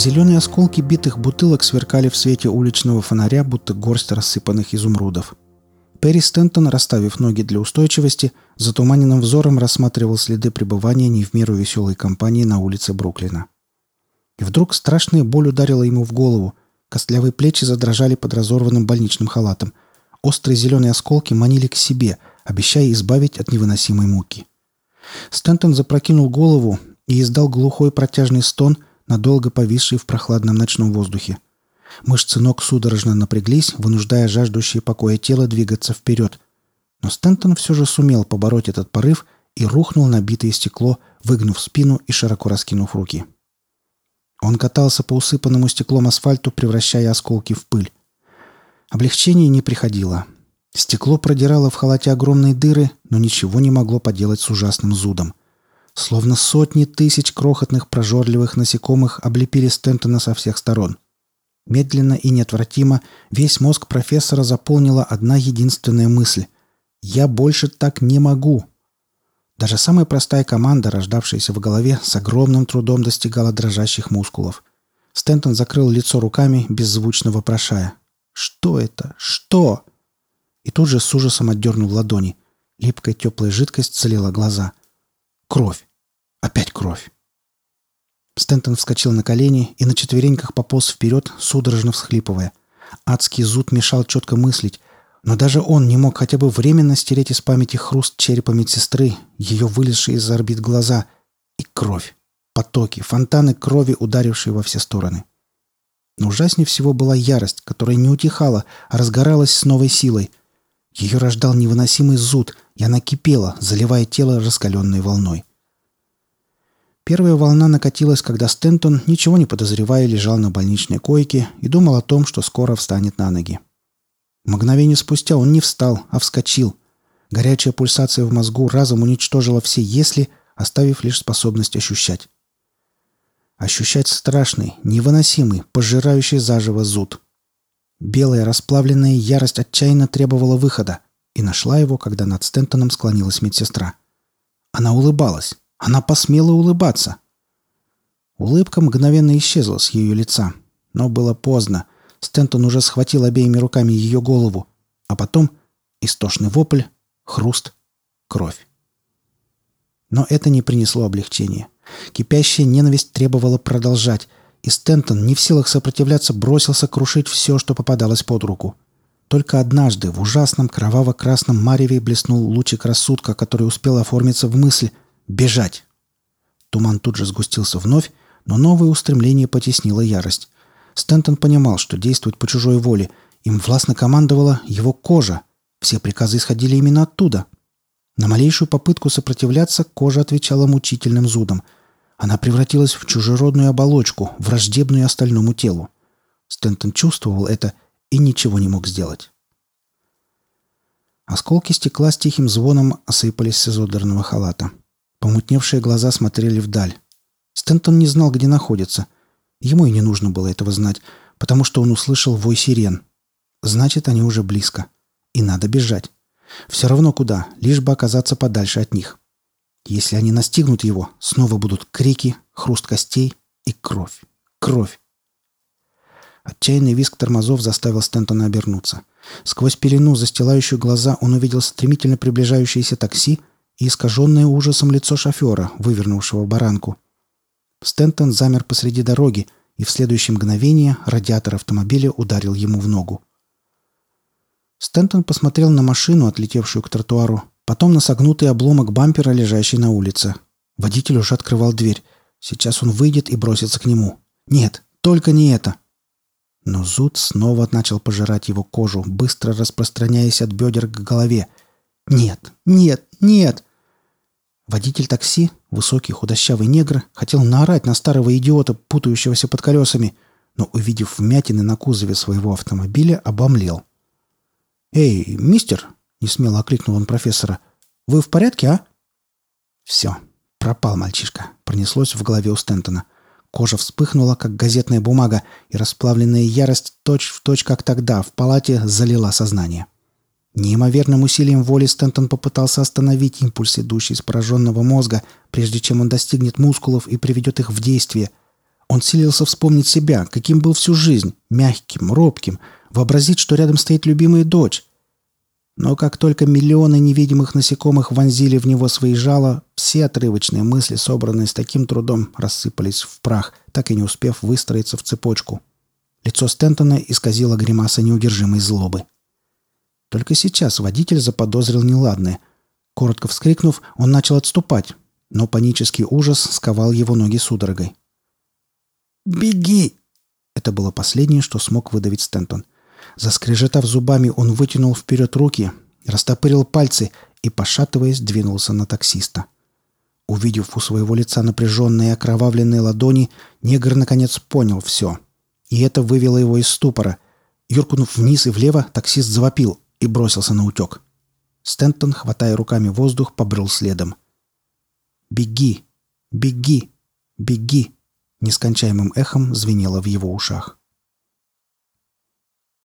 Зеленые осколки битых бутылок сверкали в свете уличного фонаря, будто горсть рассыпанных изумрудов. Перри Стентон, расставив ноги для устойчивости, затуманенным взором рассматривал следы пребывания не в меру веселой компании на улице Бруклина. И вдруг страшная боль ударила ему в голову. Костлявые плечи задрожали под разорванным больничным халатом. Острые зеленые осколки манили к себе, обещая избавить от невыносимой муки. Стентон запрокинул голову и издал глухой протяжный стон, надолго повисший в прохладном ночном воздухе. Мышцы ног судорожно напряглись, вынуждая жаждущее покоя тело двигаться вперед. Но Стентон все же сумел побороть этот порыв и рухнул на битое стекло, выгнув спину и широко раскинув руки. Он катался по усыпанному стеклом асфальту, превращая осколки в пыль. Облегчение не приходило. Стекло продирало в халате огромные дыры, но ничего не могло поделать с ужасным зудом. Словно сотни тысяч крохотных прожорливых насекомых облепили Стентона со всех сторон – Медленно и неотвратимо весь мозг профессора заполнила одна единственная мысль. «Я больше так не могу!» Даже самая простая команда, рождавшаяся в голове, с огромным трудом достигала дрожащих мускулов. Стентон закрыл лицо руками, беззвучно вопрошая. «Что это? Что?» И тут же с ужасом отдернул ладони. Липкая теплая жидкость залила глаза. «Кровь! Опять кровь!» Стентон вскочил на колени и на четвереньках пополз вперед, судорожно всхлипывая. Адский зуд мешал четко мыслить, но даже он не мог хотя бы временно стереть из памяти хруст черепа медсестры, ее вылезшие из орбит глаза и кровь. Потоки, фонтаны крови, ударившие во все стороны. Но ужаснее всего была ярость, которая не утихала, а разгоралась с новой силой. Ее рождал невыносимый зуд, и она кипела, заливая тело раскаленной волной. Первая волна накатилась, когда Стентон, ничего не подозревая, лежал на больничной койке и думал о том, что скоро встанет на ноги. Мгновение спустя он не встал, а вскочил. Горячая пульсация в мозгу разом уничтожила все «если», оставив лишь способность ощущать. Ощущать страшный, невыносимый, пожирающий заживо зуд. Белая расплавленная ярость отчаянно требовала выхода и нашла его, когда над Стентоном склонилась медсестра. Она улыбалась. Она посмела улыбаться. Улыбка мгновенно исчезла с ее лица. Но было поздно. Стентон уже схватил обеими руками ее голову. А потом истошный вопль, хруст, кровь. Но это не принесло облегчения. Кипящая ненависть требовала продолжать, и Стентон, не в силах сопротивляться, бросился крушить все, что попадалось под руку. Только однажды в ужасном кроваво-красном мареве блеснул лучик рассудка, который успел оформиться в мысль Бежать! Туман тут же сгустился вновь, но новое устремление потеснило ярость. Стентон понимал, что действует по чужой воле. Им властно командовала его кожа. Все приказы исходили именно оттуда. На малейшую попытку сопротивляться кожа отвечала мучительным зудом. Она превратилась в чужеродную оболочку, враждебную остальному телу. Стентон чувствовал это и ничего не мог сделать. Осколки стекла с тихим звоном осыпались с изодранного халата. Помутневшие глаза смотрели вдаль. Стентон не знал, где находится. Ему и не нужно было этого знать, потому что он услышал вой сирен. Значит, они уже близко. И надо бежать. Все равно куда, лишь бы оказаться подальше от них. Если они настигнут его, снова будут крики, хруст костей и кровь. Кровь. Отчаянный визг тормозов заставил Стентона обернуться. Сквозь пелену, застилающую глаза, он увидел стремительно приближающееся такси и искаженное ужасом лицо шофера, вывернувшего баранку. Стентон замер посреди дороги, и в следующее мгновение радиатор автомобиля ударил ему в ногу. Стентон посмотрел на машину, отлетевшую к тротуару, потом на согнутый обломок бампера, лежащий на улице. Водитель уже открывал дверь. Сейчас он выйдет и бросится к нему. Нет, только не это. Но зуд снова начал пожирать его кожу, быстро распространяясь от бедер к голове. «Нет, нет, нет!» Водитель такси, высокий худощавый негр, хотел наорать на старого идиота, путающегося под колесами, но, увидев вмятины на кузове своего автомобиля, обомлел. «Эй, мистер!» — несмело окликнул он профессора. «Вы в порядке, а?» «Все, пропал мальчишка», — пронеслось в голове у Стентона. Кожа вспыхнула, как газетная бумага, и расплавленная ярость точь в точь, как тогда, в палате залила сознание. Неимоверным усилием воли Стентон попытался остановить импульс, идущий из пораженного мозга, прежде чем он достигнет мускулов и приведет их в действие. Он силился вспомнить себя, каким был всю жизнь, мягким, робким, вообразить, что рядом стоит любимая дочь. Но как только миллионы невидимых насекомых вонзили в него свои жала, все отрывочные мысли, собранные с таким трудом, рассыпались в прах, так и не успев выстроиться в цепочку. Лицо Стентона исказило гримаса неудержимой злобы. Только сейчас водитель заподозрил неладное. Коротко вскрикнув, он начал отступать, но панический ужас сковал его ноги судорогой. «Беги!» Это было последнее, что смог выдавить Стентон. Заскрежетав зубами, он вытянул вперед руки, растопырил пальцы и, пошатываясь, двинулся на таксиста. Увидев у своего лица напряженные окровавленные ладони, негр наконец понял все. И это вывело его из ступора. Юркнув вниз и влево, таксист завопил и бросился на утек. Стентон, хватая руками воздух, побрел следом. «Беги! Беги! Беги!» нескончаемым эхом звенело в его ушах.